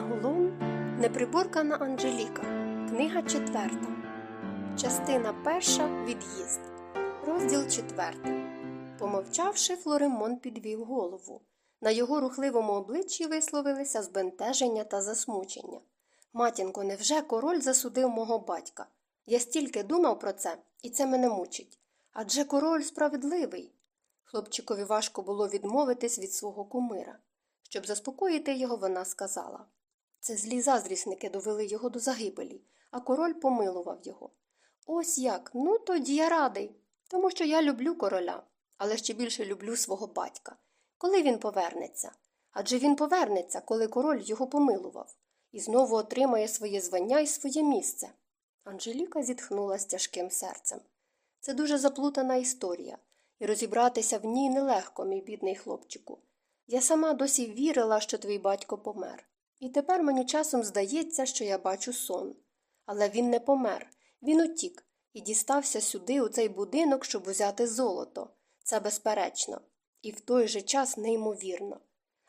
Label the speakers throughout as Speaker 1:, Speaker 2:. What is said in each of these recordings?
Speaker 1: Янголом Неприборкана Анжеліка. Книга четверта. Частина перша. Від'їзд. Розділ четвертий. Помовчавши, Флоремон підвів голову. На його рухливому обличчі висловилися збентеження та засмучення. Матінко, невже король засудив мого батька? Я стільки думав про це, і це мене мучить. Адже король справедливий. Хлопчикові важко було відмовитись від свого кумира. Щоб заспокоїти його, вона сказала це злі заздрісники довели його до загибелі, а король помилував його. Ось як, ну тоді я радий, тому що я люблю короля, але ще більше люблю свого батька. Коли він повернеться? Адже він повернеться, коли король його помилував, і знову отримає своє звання і своє місце. Анжеліка зітхнула з тяжким серцем. Це дуже заплутана історія, і розібратися в ній нелегко, мій бідний хлопчику. Я сама досі вірила, що твій батько помер. І тепер мені часом здається, що я бачу сон. Але він не помер, він утік і дістався сюди, у цей будинок, щоб узяти золото. Це безперечно, і в той же час неймовірно.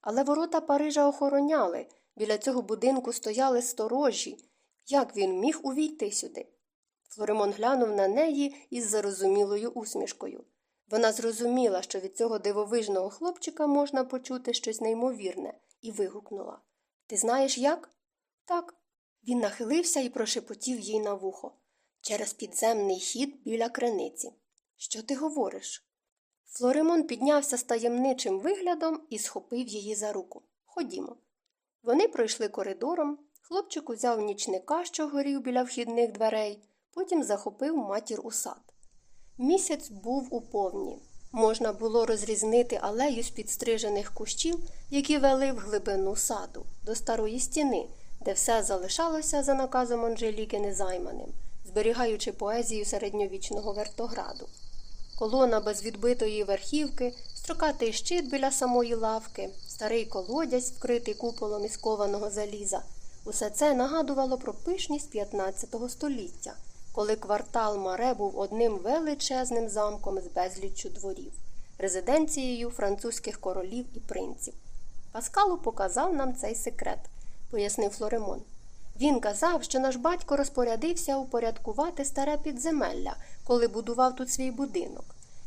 Speaker 1: Але ворота Парижа охороняли, біля цього будинку стояли сторожі. Як він міг увійти сюди? Флоремон глянув на неї із зарозумілою усмішкою. Вона зрозуміла, що від цього дивовижного хлопчика можна почути щось неймовірне, і вигукнула Ти знаєш як? Так. Він нахилився і прошепотів їй на вухо через підземний хід біля криниці. Що ти говориш? Флоремон піднявся з таємничим виглядом і схопив її за руку. Ходімо. Вони пройшли коридором, хлопчик узяв нічника, що горів біля вхідних дверей, потім захопив матір у сад. Місяць був у повні. Можна було розрізнити алею з підстрижених кущів, які вели в глибину саду, до старої стіни, де все залишалося за наказом Анжеліки незайманим, зберігаючи поезію середньовічного вертограду. Колона без відбитої верхівки, строкатий щит біля самої лавки, старий колодязь, вкритий куполом із кованого заліза. Усе це нагадувало про пишність 15 століття коли квартал Маре був одним величезним замком з безліччю дворів, резиденцією французьких королів і принців. Паскалу показав нам цей секрет, пояснив Флоремон. Він казав, що наш батько розпорядився упорядкувати старе підземелля, коли будував тут свій будинок.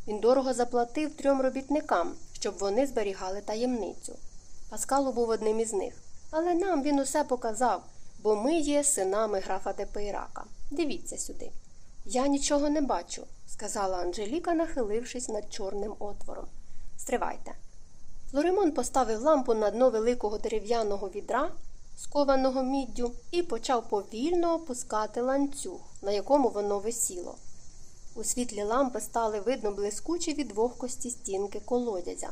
Speaker 1: Він дорого заплатив трьом робітникам, щоб вони зберігали таємницю. Паскалу був одним із них. Але нам він усе показав, бо ми є синами графа Депейрака. Дивіться сюди. Я нічого не бачу, сказала Анжеліка, нахилившись над чорним отвором. Стривайте. Флоремон поставив лампу на дно великого дерев'яного відра, скованого міддю, і почав повільно опускати ланцюг, на якому воно висіло. У світлі лампи стали видно блискучі від вогкості стінки колодязя.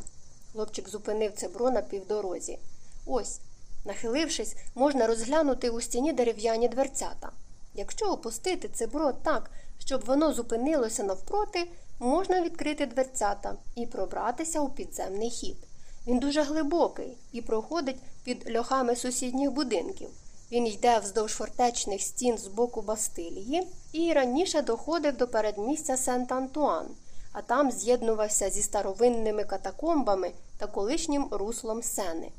Speaker 1: Хлопчик зупинив цебро на півдорозі. Ось, нахилившись, можна розглянути у стіні дерев'яні дверцята. Якщо опустити цебро так, щоб воно зупинилося навпроти, можна відкрити дверцята і пробратися у підземний хід. Він дуже глибокий і проходить під льохами сусідніх будинків. Він йде вздовж фортечних стін з боку Бастилії і раніше доходив до передмістя Сент-Антуан, а там з'єднувався зі старовинними катакомбами та колишнім руслом сени.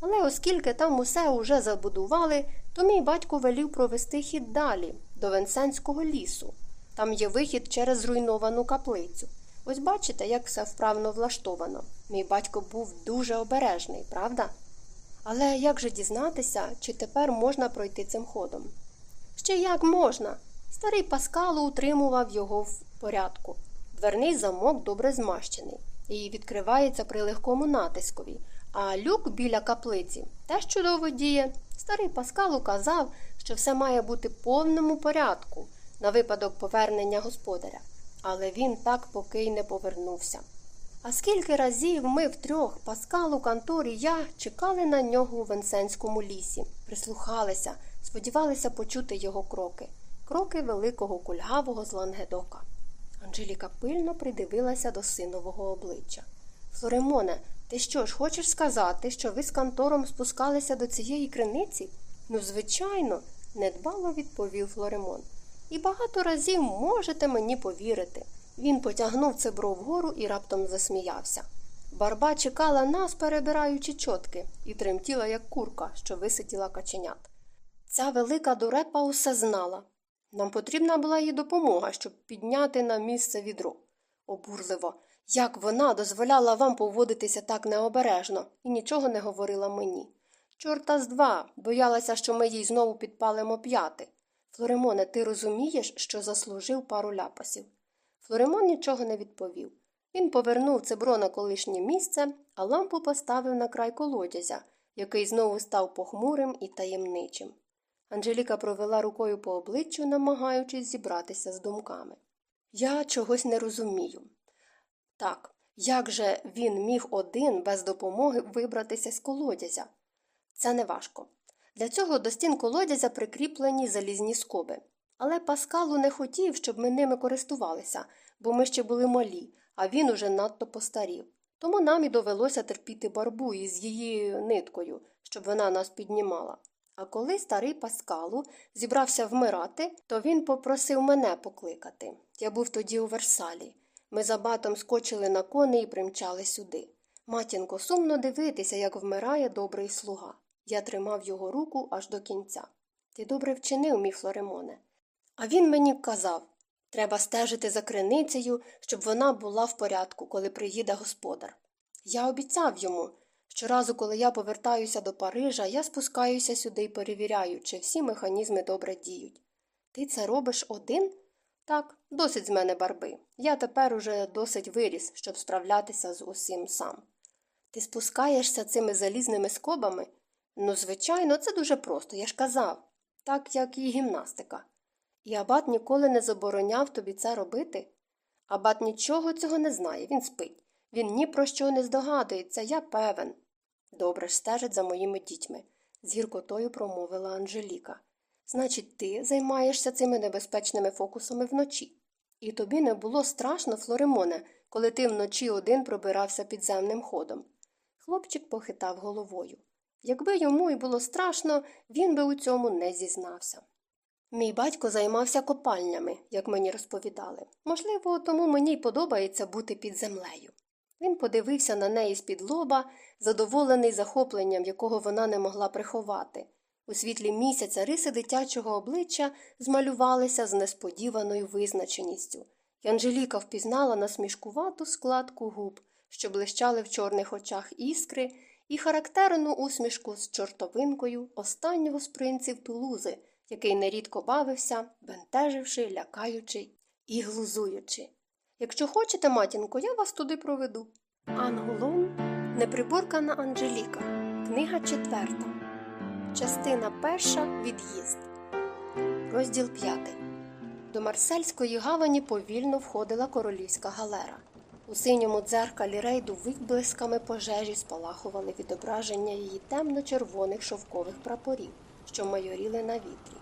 Speaker 1: Але оскільки там усе уже забудували, то мій батько велів провести хід далі, до Венсенського лісу. Там є вихід через зруйновану каплицю. Ось бачите, як все вправно влаштовано. Мій батько був дуже обережний, правда? Але як же дізнатися, чи тепер можна пройти цим ходом? Ще як можна. Старий Паскало утримував його в порядку. Дверний замок добре змащений і відкривається при легкому натискові. А люк біля каплиці теж чудово діє. Старий Паскал указав, що все має бути в повному порядку на випадок повернення господаря. Але він так поки й не повернувся. А скільки разів ми втрьох, Паскал у конторі я чекали на нього у Венсенському лісі, прислухалися, сподівалися почути його кроки, кроки великого кульгавого з Лангедока. Анжеліка пильно придивилася до синового обличчя. Флоремоне, ти що ж хочеш сказати, що ви з кантором спускалися до цієї криниці? Ну, звичайно, недбало відповів Флоремон. І багато разів можете мені повірити. Він потягнув цебро вгору і раптом засміявся. Барба чекала нас, перебираючи чотки, і тремтіла, як курка, що висиділа каченят. Ця велика дурепа усе знала. Нам потрібна була її допомога, щоб підняти на місце відро. Обурливо, як вона дозволяла вам поводитися так необережно і нічого не говорила мені. Чорта з два, боялася, що ми їй знову підпалимо п'яти. Флоремоне, ти розумієш, що заслужив пару ляпасів? Флоремон нічого не відповів. Він повернув цебро на колишнє місце, а лампу поставив на край колодязя, який знову став похмурим і таємничим. Анжеліка провела рукою по обличчю, намагаючись зібратися з думками. Я чогось не розумію. Так, як же він міг один без допомоги вибратися з колодязя? Це не важко. Для цього до стін колодязя прикріплені залізні скоби. Але Паскалу не хотів, щоб ми ними користувалися, бо ми ще були малі, а він уже надто постарів. Тому нам і довелося терпіти барбу із її ниткою, щоб вона нас піднімала. А коли старий Паскалу зібрався вмирати, то він попросив мене покликати. Я був тоді у Версалі. Ми за батом скочили на коней і примчали сюди. Матінко, сумно дивитися, як вмирає добрий слуга. Я тримав його руку аж до кінця. Ти добре вчинив, мій Флоремоне. А він мені казав треба стежити за криницею, щоб вона була в порядку, коли приїде господар. Я обіцяв йому. Щоразу, коли я повертаюся до Парижа, я спускаюся сюди і перевіряю, чи всі механізми добре діють. Ти це робиш один? Так, досить з мене барби. Я тепер уже досить виріс, щоб справлятися з усім сам. Ти спускаєшся цими залізними скобами? Ну, звичайно, це дуже просто, я ж казав, так як і гімнастика. І абат ніколи не забороняв тобі це робити. Абат нічого цього не знає, він спить. Він ні про що не здогадується, я певен. Добре ж стежить за моїми дітьми, з гіркотою промовила Анжеліка. Значить, ти займаєшся цими небезпечними фокусами вночі. І тобі не було страшно, Флоремоне, коли ти вночі один пробирався підземним ходом. Хлопчик похитав головою. Якби йому і було страшно, він би у цьому не зізнався. Мій батько займався копальнями, як мені розповідали. Можливо, тому мені й подобається бути під землею. Він подивився на неї з під лоба, задоволений захопленням, якого вона не могла приховати. У світлі місяця риси дитячого обличчя змалювалися з несподіваною визначеністю, і Анжеліка впізнала насмішкувату складку губ, що блищали в чорних очах іскри, і характерну усмішку з чортовинкою останнього з принців Тулузи, який нерідко бавився, бентеживши, лякаючи і глузуючи. Якщо хочете, матінко, я вас туди проведу. Анголон Неприборкана Анжеліка. Книга четверта. Частина перша. Від'їзд. Розділ п'ятий. До Марсельської гавані повільно входила королівська галера. У синьому дзеркалі рейду виблисками пожежі спалахували відображення її темно-червоних шовкових прапорів, що майоріли на вітрі,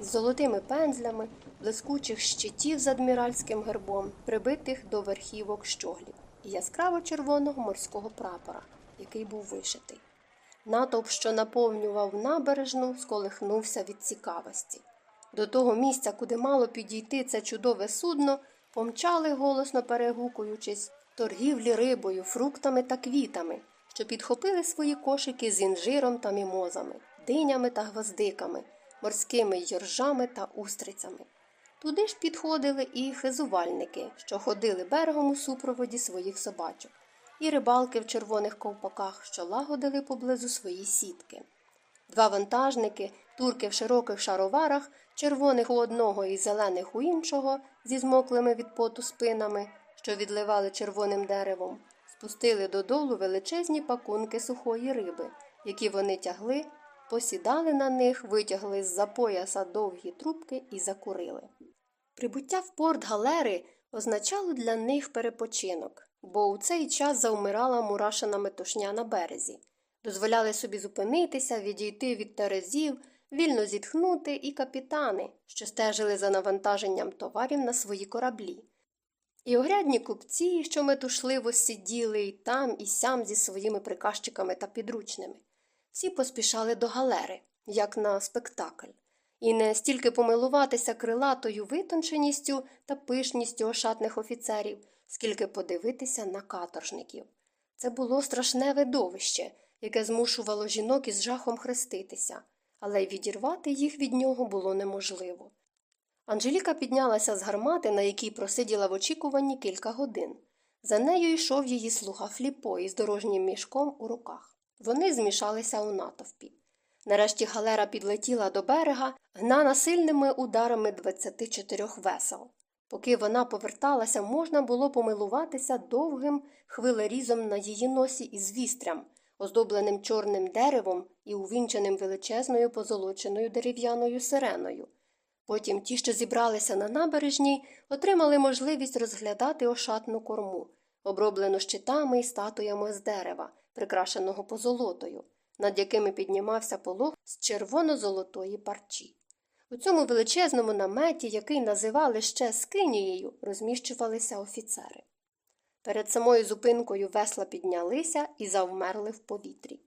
Speaker 1: із золотими пензлями, блискучих щитів з адміральським гербом, прибитих до верхівок щоглів, і яскраво червоного морського прапора, який був вишитий. Натовп, що наповнював набережну, сколихнувся від цікавості. До того місця, куди мало підійти це чудове судно, помчали, голосно перегукуючись, торгівлі рибою, фруктами та квітами, що підхопили свої кошики з інжиром та мімозами, динями та гвоздиками, морськими йоржами та устрицями. Туди ж підходили і хизувальники, що ходили берегом у супроводі своїх собачок, і рибалки в червоних ковпаках, що лагодили поблизу свої сітки. Два вантажники, турки в широких шароварах, червоних у одного і зелених у іншого, зі змоклими від поту спинами, що відливали червоним деревом, спустили додолу величезні пакунки сухої риби, які вони тягли, посідали на них, витягли з за пояса довгі трубки і закурили. Прибуття в порт галери означало для них перепочинок, бо у цей час завмирала мурашина метушня на березі. Дозволяли собі зупинитися, відійти від терезів, вільно зітхнути і капітани, що стежили за навантаженням товарів на свої кораблі. І огрядні купці, що метушливо сиділи і там, і сям зі своїми приказчиками та підручними. Всі поспішали до галери, як на спектакль, і не стільки помилуватися крилатою витонченістю та пишністю ошатних офіцерів, скільки подивитися на каторжників. Це було страшне видовище, яке змушувало жінок із жахом хреститися, але й відірвати їх від нього було неможливо. Анжеліка піднялася з гармати, на якій просиділа в очікуванні кілька годин. За нею йшов її слуга Фліпо із дорожнім мішком у руках. Вони змішалися у натовпі. Нарешті галера підлетіла до берега, гнана сильними ударами 24 весел. Поки вона поверталася, можна було помилуватися довгим хвилерізом на її носі із вістрям, оздобленим чорним деревом і увінченим величезною позолоченою дерев'яною сиреною. Потім ті, що зібралися на набережній, отримали можливість розглядати ошатну корму, оброблену щитами і статуями з дерева, прикрашеного позолотою, над якими піднімався полог з червоно-золотої парчі. У цьому величезному наметі, який називали ще скинією, розміщувалися офіцери. Перед самою зупинкою весла піднялися і завмерли в повітрі.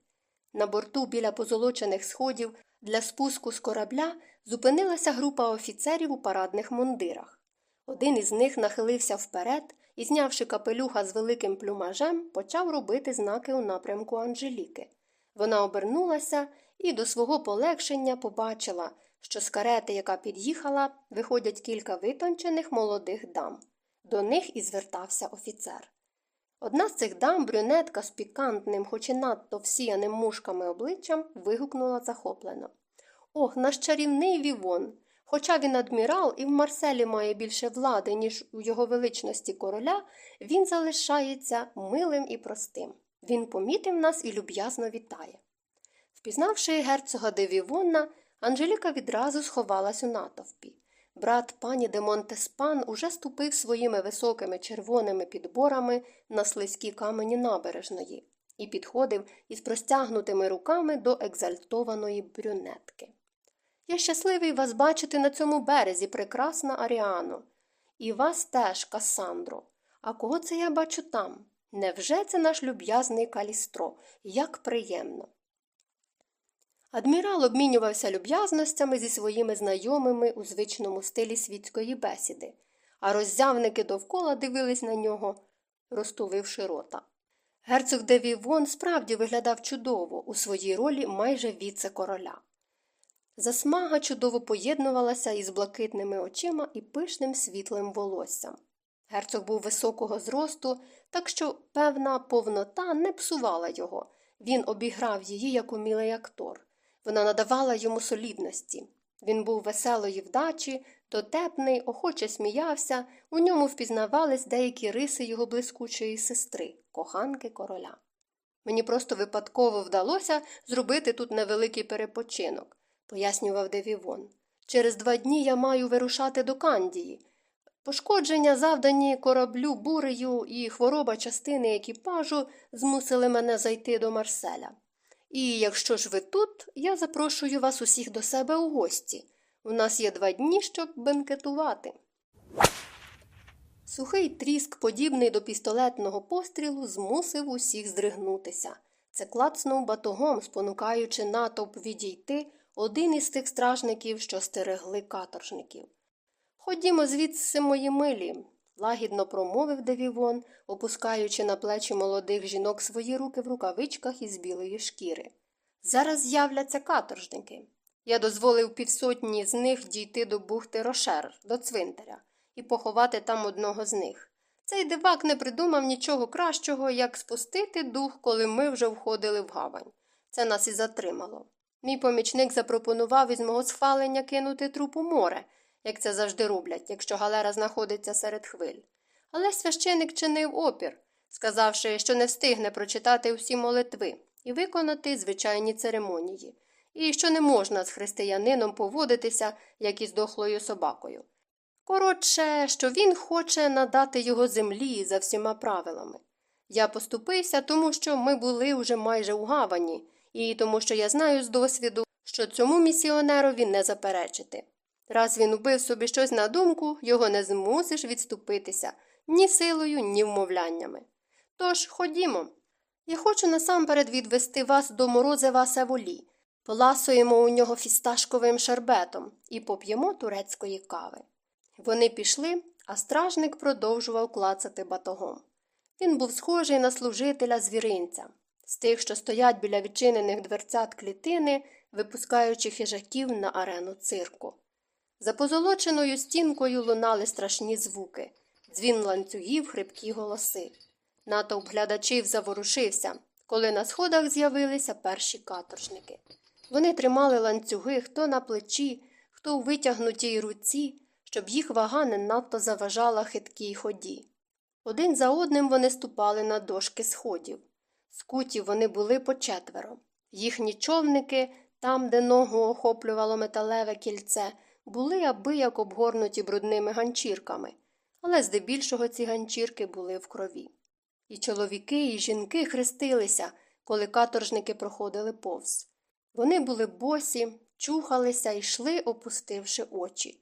Speaker 1: На борту біля позолочених сходів для спуску з корабля зупинилася група офіцерів у парадних мундирах. Один із них нахилився вперед і, знявши капелюха з великим плюмажем, почав робити знаки у напрямку Анжеліки. Вона обернулася і до свого полегшення побачила, що з карети, яка під'їхала, виходять кілька витончених молодих дам. До них і звертався офіцер. Одна з цих дам, брюнетка з пікантним, хоч і надто всіяним мушками обличчям, вигукнула захоплено. Ох, наш чарівний Вівон. Хоча він адмірал і в Марселі має більше влади, ніж у його величності короля, він залишається милим і простим. Він помітив нас і люб'язно вітає. Впізнавши герцога де Вівонна, Анжеліка відразу сховалась у натовпі. Брат пані де Монтеспан уже ступив своїми високими червоними підборами на слизькі камені набережної і підходив із простягнутими руками до екзальтованої брюнетки. Я щасливий вас бачити на цьому березі, прекрасна Аріано. І вас теж, Кассандро. А кого це я бачу там? Невже це наш люб'язний калістро? Як приємно. Адмірал обмінювався люб'язностями зі своїми знайомими у звичному стилі світської бесіди, а роззявники довкола дивились на нього, розтуливши рота. Герцог де справді виглядав чудово у своїй ролі майже віце-короля. Засмага чудово поєднувалася із блакитними очима і пишним світлим волоссям. Герцог був високого зросту, так що певна повнота не псувала його. Він обіграв її як умілий актор. Вона надавала йому солідності. Він був веселої вдачі, дотепний, охоче сміявся, у ньому впізнавались деякі риси його блискучої сестри, коханки короля. Мені просто випадково вдалося зробити тут невеликий перепочинок, пояснював Девівон. Через два дні я маю вирушати до Кандії. Пошкодження, завдані кораблю бурею і хвороба частини екіпажу змусили мене зайти до Марселя. І якщо ж ви тут, я запрошую вас усіх до себе у гості. У нас є два дні, щоб бенкетувати. Сухий тріск, подібний до пістолетного пострілу, змусив усіх здригнутися. Це клацнув батогом, спонукаючи натовп відійти один із тих стражників, що стерегли каторжників. Ходімо звідси, мої милі, лагідно промовив Девівон, опускаючи на плечі молодих жінок свої руки в рукавичках із білої шкіри. Зараз з'являться каторжники. Я дозволив півсотні з них дійти до бухти Рошер, до цвинтаря, і поховати там одного з них. Цей дивак не придумав нічого кращого, як спустити дух, коли ми вже входили в гавань. Це нас і затримало. Мій помічник запропонував із мого схвалення кинути труп у море, як це завжди роблять, якщо галера знаходиться серед хвиль. Але священик чинив опір, сказавши, що не встигне прочитати усі молитви і виконати звичайні церемонії, і що не можна з християнином поводитися, як із дохлою собакою. Коротше, що він хоче надати його землі за всіма правилами. Я поступився, тому що ми були вже майже у гавані, і тому що я знаю з досвіду, що цьому місіонерові не заперечити. Раз він убив собі щось на думку, його не змусиш відступитися ні силою, ні вмовляннями. Тож ходімо. Я хочу насамперед відвести вас до морозива севолі, поласуємо у нього фісташковим шербетом і поп'ємо турецької кави. Вони пішли, а стражник продовжував клацати батогом. Він був схожий на служителя звіринця, з тих, що стоять біля відчинених дверцят клітини, випускаючи хижаків на арену цирку. За позолоченою стінкою лунали страшні звуки, дзвін ланцюгів, хрипкі голоси. Натовп глядачів заворушився, коли на сходах з'явилися перші каторжники. Вони тримали ланцюги хто на плечі, хто у витягнутій руці, щоб їх вага не надто заважала хиткій ході. Один за одним вони ступали на дошки сходів. Скуті вони були по четверо. Їхні човники, там, де ногу охоплювало металеве кільце, були аби як обгорнуті брудними ганчірками, але здебільшого ці ганчірки були в крові. І чоловіки, і жінки хрестилися, коли каторжники проходили повз. Вони були босі, чухалися і йшли, опустивши очі.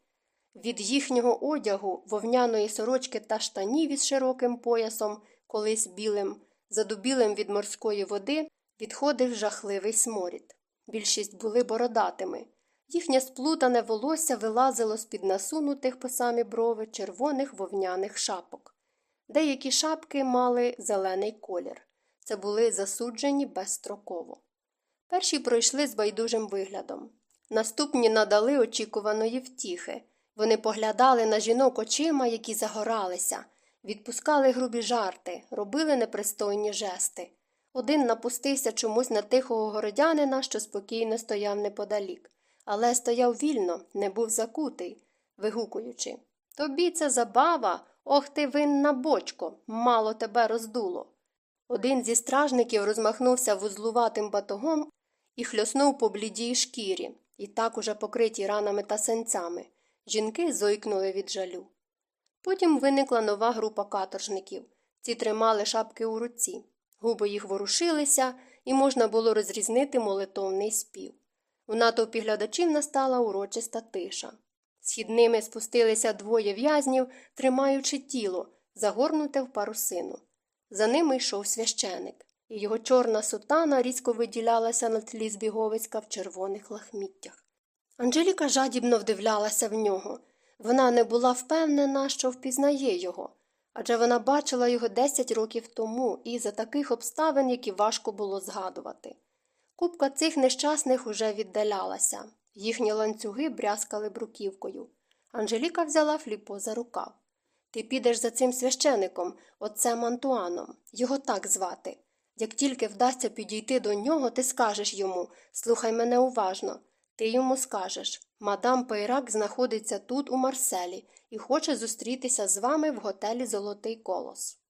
Speaker 1: Від їхнього одягу, вовняної сорочки та штанів із широким поясом, колись білим, задубілим від морської води, відходив жахливий сморід. Більшість були бородатими. Їхнє сплутане волосся вилазило з під насунутих по самі брови червоних вовняних шапок. Деякі шапки мали зелений колір. Це були засуджені безстроково. Перші пройшли з байдужим виглядом. Наступні надали очікуваної втіхи. Вони поглядали на жінок очима, які загоралися, відпускали грубі жарти, робили непристойні жести. Один напустився чомусь на тихого городянина, що спокійно стояв неподалік, але стояв вільно, не був закутий, вигукуючи Тобі це забава, ох ти винна бочко, мало тебе роздуло. Один зі стражників розмахнувся вузлуватим батогом і хльоснув по блідій шкірі, і так уже покриті ранами та сенцями. Жінки зойкнули від жалю. Потім виникла нова група каторжників. Ці тримали шапки у руці. Губи їх ворушилися, і можна було розрізнити молитовний спів. У натовпі глядачів настала урочиста тиша. Східними спустилися двоє в'язнів, тримаючи тіло, загорнуте в парусину. За ними йшов священик, і його чорна сутана різко виділялася на тлі збіговиська в червоних лахміттях. Анжеліка жадібно вдивлялася в нього. Вона не була впевнена, що впізнає його, адже вона бачила його десять років тому і за таких обставин, які важко було згадувати. Купка цих нещасних уже віддалялася, їхні ланцюги брязкали бруківкою. Анжеліка взяла Фліпо за рукав. Ти підеш за цим священиком, отцем Антуаном, його так звати. Як тільки вдасться підійти до нього, ти скажеш йому слухай мене уважно. Ти йому скажеш мадам Пейрак знаходиться тут, у Марселі, і хоче зустрітися з вами в готелі Золотий Колос.